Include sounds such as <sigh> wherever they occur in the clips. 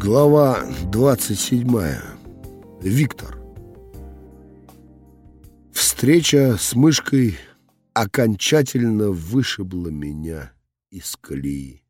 Глава 27. Виктор. Встреча с мышкой окончательно вышибла меня из колеи.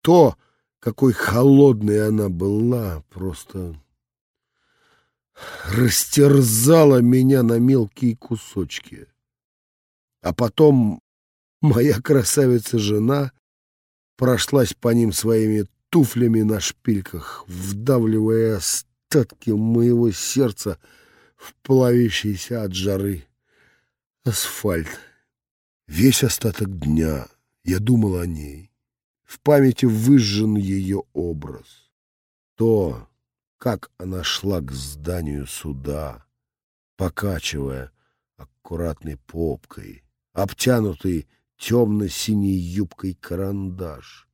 То, какой холодной она была, просто растерзала меня на мелкие кусочки. А потом моя красавица-жена прошлась по ним своими туфлями на шпильках, вдавливая остатки моего сердца в плавящийся от жары асфальт. Весь остаток дня я думал о ней. В памяти выжжен ее образ. То, как она шла к зданию суда, покачивая аккуратной попкой, обтянутой темно-синей юбкой карандаш.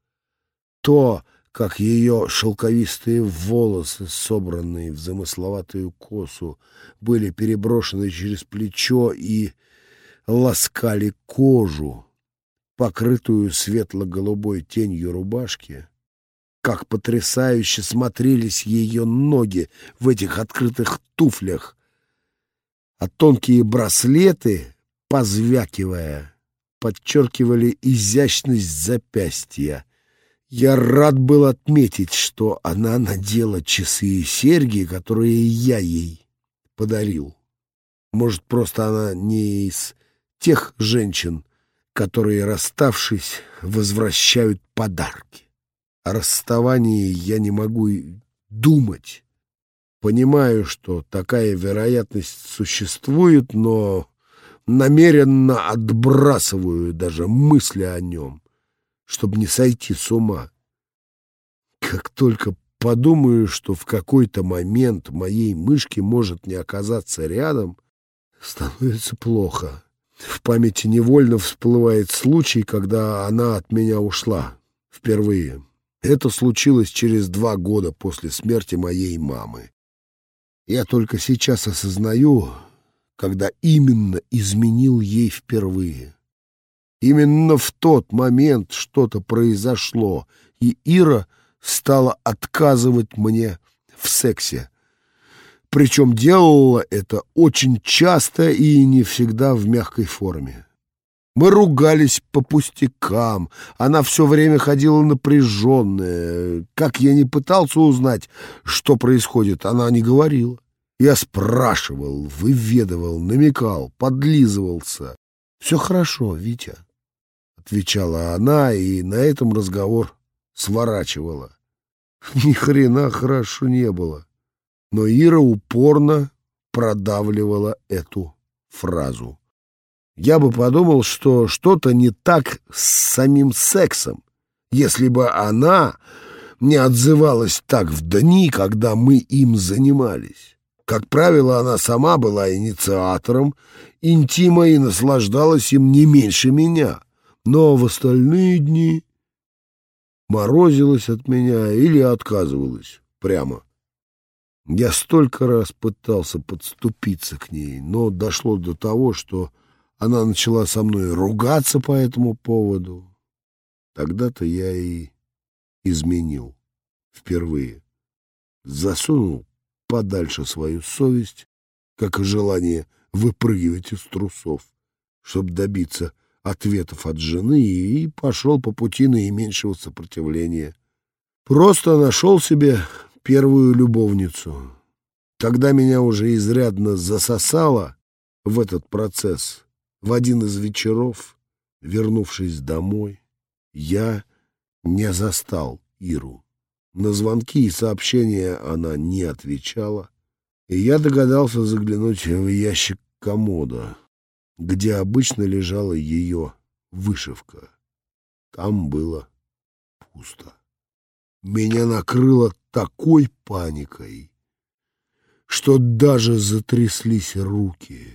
То, как ее шелковистые волосы, собранные в замысловатую косу, были переброшены через плечо и ласкали кожу, покрытую светло-голубой тенью рубашки, как потрясающе смотрелись ее ноги в этих открытых туфлях, а тонкие браслеты, позвякивая, подчеркивали изящность запястья, я рад был отметить, что она надела часы и серьги, которые я ей подарил. Может, просто она не из тех женщин, которые, расставшись, возвращают подарки. О расставании я не могу думать. Понимаю, что такая вероятность существует, но намеренно отбрасываю даже мысли о нем чтобы не сойти с ума. Как только подумаю, что в какой-то момент моей мышки может не оказаться рядом, становится плохо. В памяти невольно всплывает случай, когда она от меня ушла. Впервые. Это случилось через два года после смерти моей мамы. Я только сейчас осознаю, когда именно изменил ей впервые. Именно в тот момент что-то произошло, и Ира стала отказывать мне в сексе. Причем делала это очень часто и не всегда в мягкой форме. Мы ругались по пустякам, она все время ходила напряженная. Как я не пытался узнать, что происходит, она не говорила. Я спрашивал, выведывал, намекал, подлизывался. Все хорошо, Витя отвечала она, и на этом разговор сворачивала. <laughs> Ни хрена хорошо не было. Но Ира упорно продавливала эту фразу. Я бы подумал, что что-то не так с самим сексом, если бы она не отзывалась так в дни, когда мы им занимались. Как правило, она сама была инициатором интима и наслаждалась им не меньше меня но в остальные дни морозилась от меня или отказывалась прямо. Я столько раз пытался подступиться к ней, но дошло до того, что она начала со мной ругаться по этому поводу. Тогда-то я и изменил впервые. Засунул подальше свою совесть, как и желание выпрыгивать из трусов, чтобы добиться ответов от жены и пошел по пути наименьшего сопротивления. Просто нашел себе первую любовницу. Когда меня уже изрядно засосало в этот процесс, в один из вечеров, вернувшись домой, я не застал Иру. На звонки и сообщения она не отвечала, и я догадался заглянуть в ящик комода где обычно лежала ее вышивка. Там было пусто. Меня накрыло такой паникой, что даже затряслись руки.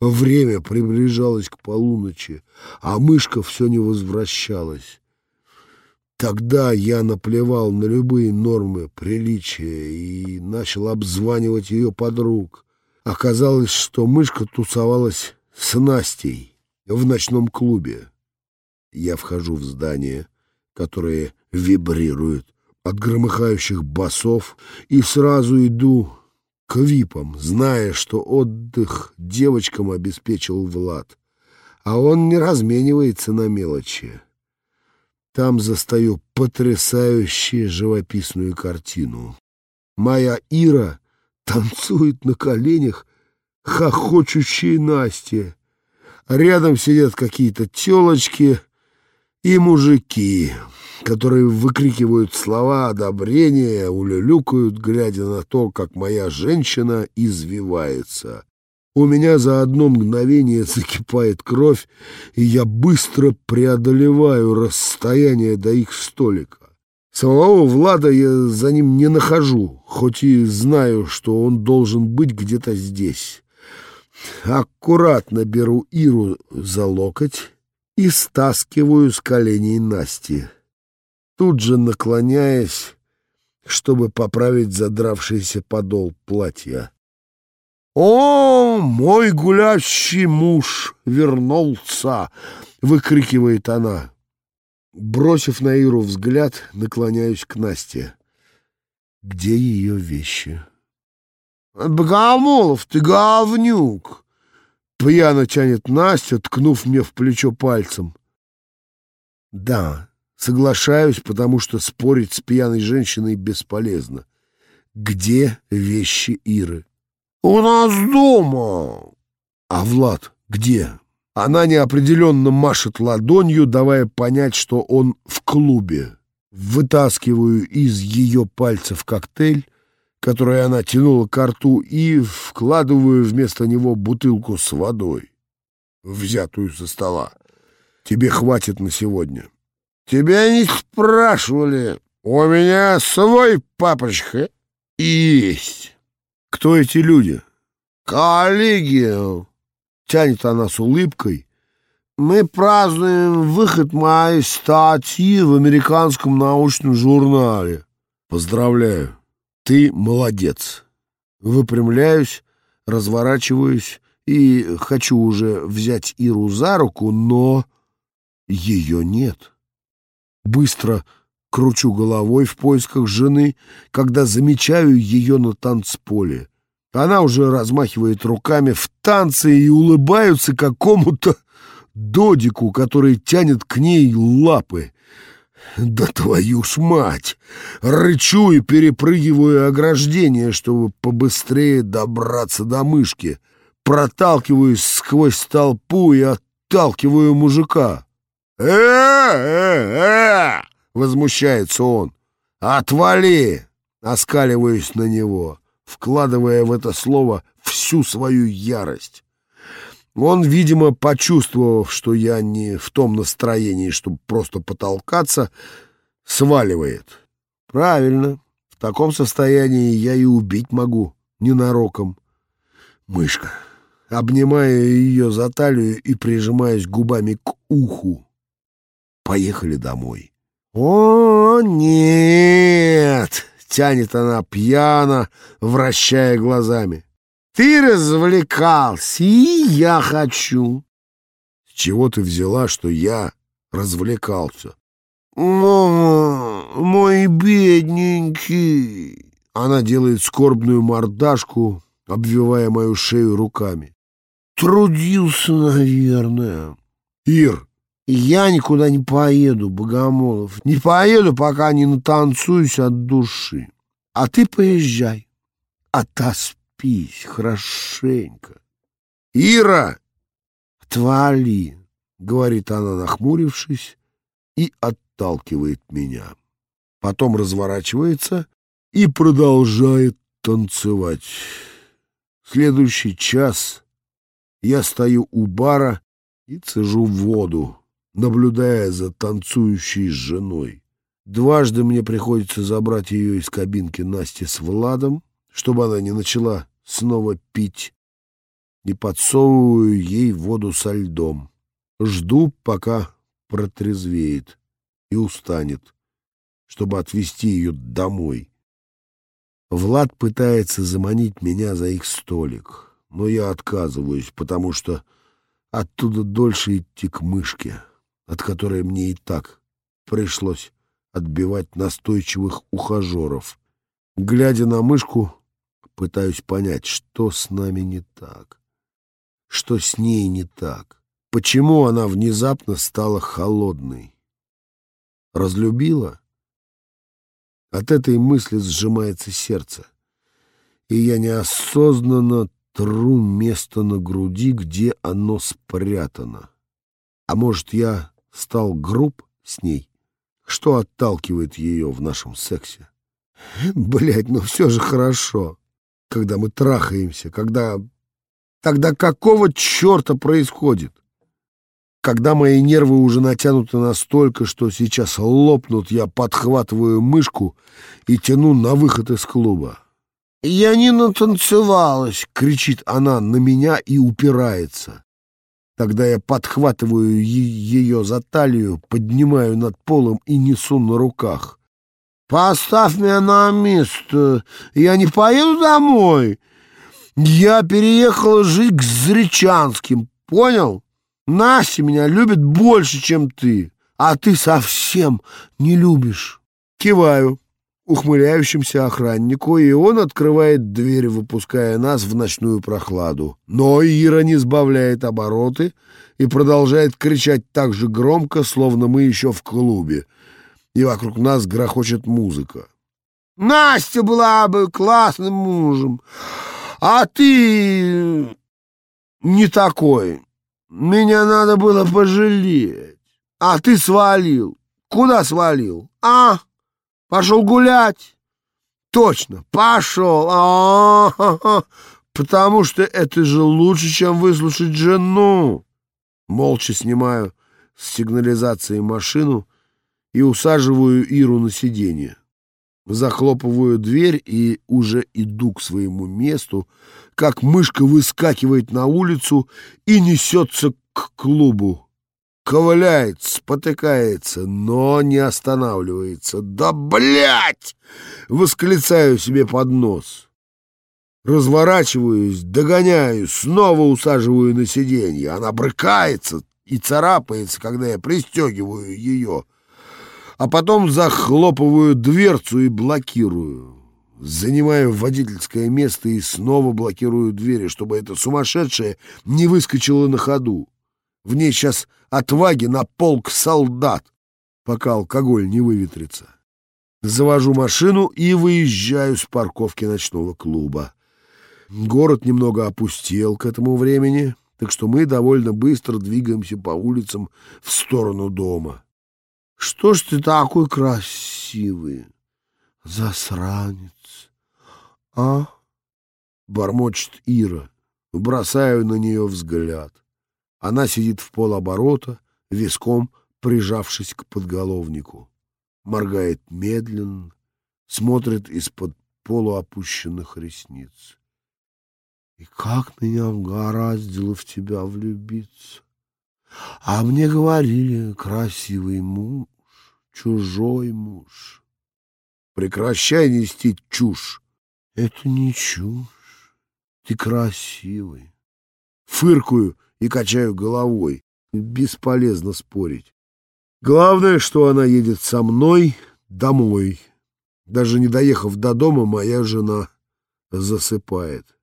Время приближалось к полуночи, а мышка все не возвращалась. Тогда я наплевал на любые нормы приличия и начал обзванивать ее подруг. Оказалось, что мышка тусовалась с Настей в ночном клубе. Я вхожу в здание, которое вибрирует от громыхающих басов и сразу иду к випам, зная, что отдых девочкам обеспечил Влад. А он не разменивается на мелочи. Там застаю потрясающую живописную картину. Моя Ира танцует на коленях хохочущей Насте. Рядом сидят какие-то телочки и мужики, которые выкрикивают слова одобрения, улюлюкают, глядя на то, как моя женщина извивается. У меня за одно мгновение закипает кровь, и я быстро преодолеваю расстояние до их столика. Самого Влада я за ним не нахожу, хоть и знаю, что он должен быть где-то здесь. Аккуратно беру Иру за локоть и стаскиваю с коленей Насти, тут же наклоняясь, чтобы поправить задравшийся подол платья. «О, мой гулящий муж вернулся!» — выкрикивает она. Бросив на Иру взгляд, наклоняюсь к Насте. «Где ее вещи?» «Богомолов, ты говнюк!» Пьяно тянет Настя, ткнув мне в плечо пальцем. «Да, соглашаюсь, потому что спорить с пьяной женщиной бесполезно. Где вещи Иры?» «У нас дома!» «А Влад где?» Она неопределенно машет ладонью, давая понять, что он в клубе. Вытаскиваю из ее пальцев коктейль, который она тянула к рту, и вкладываю вместо него бутылку с водой, взятую со стола. Тебе хватит на сегодня. Тебя не спрашивали. У меня свой папочка есть. Кто эти люди? Коллеги. Тянет она с улыбкой. Мы празднуем выход моей статьи в американском научном журнале. Поздравляю. Ты молодец. Выпрямляюсь, разворачиваюсь и хочу уже взять Иру за руку, но ее нет. Быстро кручу головой в поисках жены, когда замечаю ее на танцполе. Она уже размахивает руками в танце и улыбаются какому-то додику, который тянет к ней лапы. Да твою ж мать! Рычу и перепрыгиваю ограждение, чтобы побыстрее добраться до мышки. Проталкиваюсь сквозь толпу и отталкиваю мужика. «Э-э-э!» — возмущается он. «Отвали!» — оскаливаюсь на него, вкладывая в это слово всю свою ярость. Он, видимо, почувствовав, что я не в том настроении, чтобы просто потолкаться, сваливает. Правильно, в таком состоянии я и убить могу, ненароком. Мышка. Обнимаю ее за талию и прижимаюсь губами к уху. Поехали домой. «О, нет!» — тянет она пьяно, вращая глазами. Ты развлекался, и я хочу. С чего ты взяла, что я развлекался? Мама, мой бедненький. Она делает скорбную мордашку, обвивая мою шею руками. Трудился, наверное. Ир, я никуда не поеду, Богомолов. Не поеду, пока не натанцуюсь от души. А ты поезжай. Отоспи Отцепись хорошенько. «Ира!» «Отвали!» — говорит она, нахмурившись, и отталкивает меня. Потом разворачивается и продолжает танцевать. Следующий час я стою у бара и цежу воду, наблюдая за танцующей женой. Дважды мне приходится забрать ее из кабинки Насти с Владом, чтобы она не начала снова пить и подсовываю ей воду со льдом. Жду, пока протрезвеет и устанет, чтобы отвезти ее домой. Влад пытается заманить меня за их столик, но я отказываюсь, потому что оттуда дольше идти к мышке, от которой мне и так пришлось отбивать настойчивых ухажеров. Глядя на мышку, пытаюсь понять, что с нами не так, что с ней не так, почему она внезапно стала холодной. Разлюбила? От этой мысли сжимается сердце, и я неосознанно тру место на груди, где оно спрятано. А может, я стал груб с ней? Что отталкивает ее в нашем сексе? Блять, ну все же хорошо, когда мы трахаемся, когда... Тогда какого черта происходит? Когда мои нервы уже натянуты настолько, что сейчас лопнут, я подхватываю мышку и тяну на выход из клуба. «Я не натанцевалась!» — кричит она на меня и упирается. Тогда я подхватываю ее за талию, поднимаю над полом и несу на руках. «Поставь меня на место! Я не поеду домой! Я переехала жить к Зречанским, понял? Настя меня любит больше, чем ты, а ты совсем не любишь!» Киваю ухмыляющимся охраннику, и он открывает дверь, выпуская нас в ночную прохладу. Но Ира не сбавляет обороты и продолжает кричать так же громко, словно мы еще в клубе, и вокруг нас грохочет музыка. «Настя была бы классным мужем, а ты не такой. Меня надо было пожалеть, а ты свалил. Куда свалил, а?» Пошел гулять. Точно, пошел. А -а -а Потому что это же лучше, чем выслушать жену. Молча снимаю с сигнализации машину и усаживаю Иру на сиденье. Захлопываю дверь и уже иду к своему месту, как мышка выскакивает на улицу и несется к клубу. Ковыляет, спотыкается, но не останавливается. «Да, блядь!» — восклицаю себе под нос. Разворачиваюсь, догоняю, снова усаживаю на сиденье. Она брыкается и царапается, когда я пристегиваю ее. А потом захлопываю дверцу и блокирую. Занимаю водительское место и снова блокирую двери, чтобы эта сумасшедшая не выскочила на ходу. В ней сейчас отваги на полк солдат, пока алкоголь не выветрится. Завожу машину и выезжаю с парковки ночного клуба. Город немного опустел к этому времени, так что мы довольно быстро двигаемся по улицам в сторону дома. «Что ж ты такой красивый, засранец, а?» — бормочет Ира. Бросаю на нее взгляд. Она сидит в полоборота, виском прижавшись к подголовнику. Моргает медленно, смотрит из-под полуопущенных ресниц. И как меня угораздило в тебя влюбиться. А мне говорили, красивый муж, чужой муж. Прекращай нести чушь. Это не чушь. Ты красивый. Фыркую и качаю головой. Бесполезно спорить. Главное, что она едет со мной домой. Даже не доехав до дома, моя жена засыпает.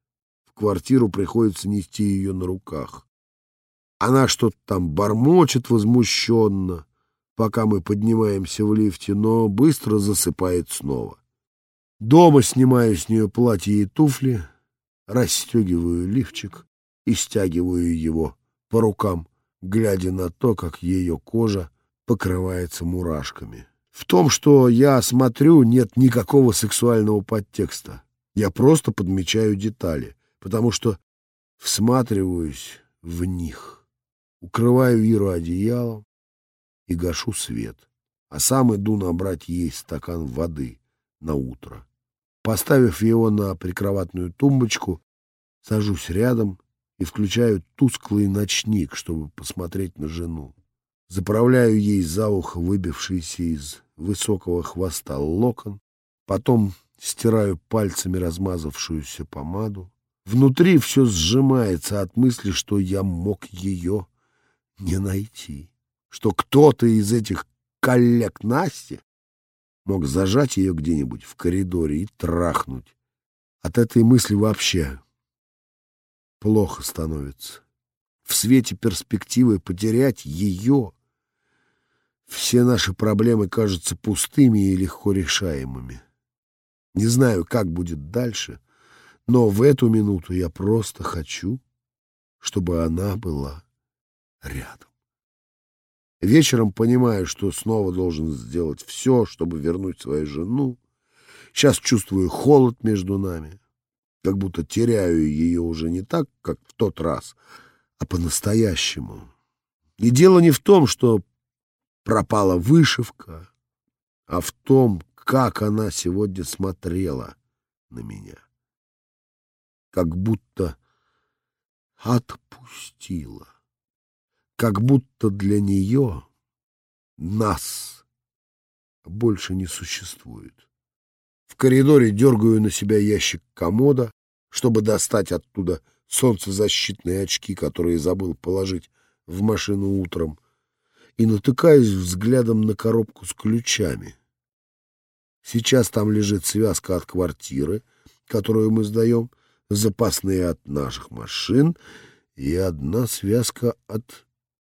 В квартиру приходится нести ее на руках. Она что-то там бормочет возмущенно, пока мы поднимаемся в лифте, но быстро засыпает снова. Дома снимаю с нее платье и туфли, расстегиваю лифчик и стягиваю его по рукам, глядя на то, как ее кожа покрывается мурашками. В том, что я смотрю, нет никакого сексуального подтекста. Я просто подмечаю детали, потому что всматриваюсь в них. Укрываю Иру одеялом и гашу свет, а сам иду набрать ей стакан воды на утро. Поставив его на прикроватную тумбочку, сажусь рядом и включаю тусклый ночник, чтобы посмотреть на жену. Заправляю ей за ухо выбившийся из высокого хвоста локон, потом стираю пальцами размазавшуюся помаду. Внутри все сжимается от мысли, что я мог ее не найти, что кто-то из этих коллег Насти мог зажать ее где-нибудь в коридоре и трахнуть. От этой мысли вообще плохо становится. В свете перспективы потерять ее все наши проблемы кажутся пустыми и легко решаемыми. Не знаю, как будет дальше, но в эту минуту я просто хочу, чтобы она была рядом. Вечером понимаю, что снова должен сделать все, чтобы вернуть свою жену. Сейчас чувствую холод между нами, как будто теряю ее уже не так, как в тот раз, а по-настоящему. И дело не в том, что пропала вышивка, а в том, как она сегодня смотрела на меня. Как будто отпустила. Как будто для нее нас больше не существует. В коридоре дергаю на себя ящик комода, чтобы достать оттуда солнцезащитные очки, которые забыл положить в машину утром, и натыкаюсь взглядом на коробку с ключами. Сейчас там лежит связка от квартиры, которую мы сдаем, запасные от наших машин и одна связка от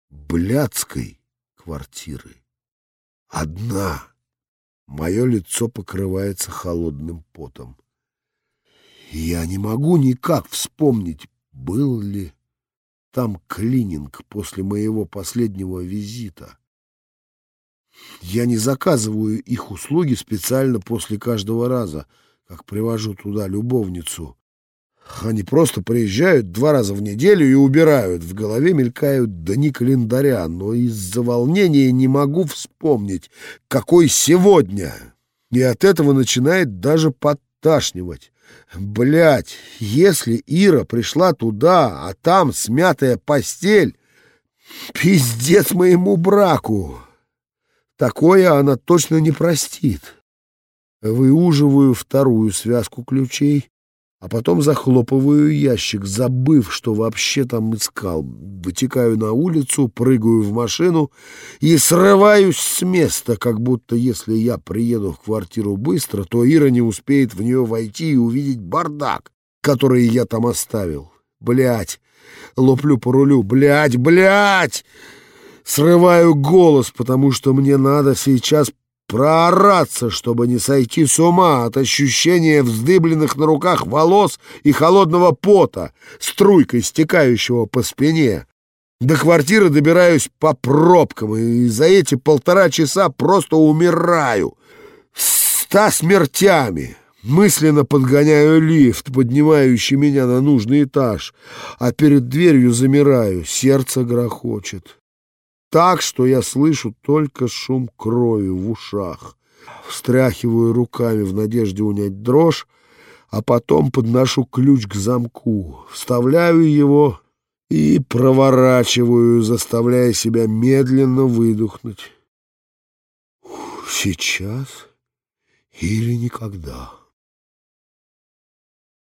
блядской квартиры. Одна. Мое лицо покрывается холодным потом. Я не могу никак вспомнить, был ли там клининг после моего последнего визита. Я не заказываю их услуги специально после каждого раза, как привожу туда любовницу. Они просто приезжают два раза в неделю и убирают. В голове мелькают дни календаря, но из-за волнения не могу вспомнить, какой сегодня. И от этого начинает даже подташнивать. Блять, если Ира пришла туда, а там смятая постель, пиздец моему браку. Такое она точно не простит. Выуживаю вторую связку ключей, а потом захлопываю ящик, забыв, что вообще там искал. Вытекаю на улицу, прыгаю в машину и срываюсь с места, как будто если я приеду в квартиру быстро, то Ира не успеет в нее войти и увидеть бардак, который я там оставил. Блять, лоплю по рулю, блять, блять! Срываю голос, потому что мне надо сейчас проораться, чтобы не сойти с ума от ощущения вздыбленных на руках волос и холодного пота, струйкой стекающего по спине. До квартиры добираюсь по пробкам, и за эти полтора часа просто умираю. Ста смертями. Мысленно подгоняю лифт, поднимающий меня на нужный этаж, а перед дверью замираю, сердце грохочет так, что я слышу только шум крови в ушах. Встряхиваю руками в надежде унять дрожь, а потом подношу ключ к замку, вставляю его и проворачиваю, заставляя себя медленно выдохнуть. Сейчас или никогда.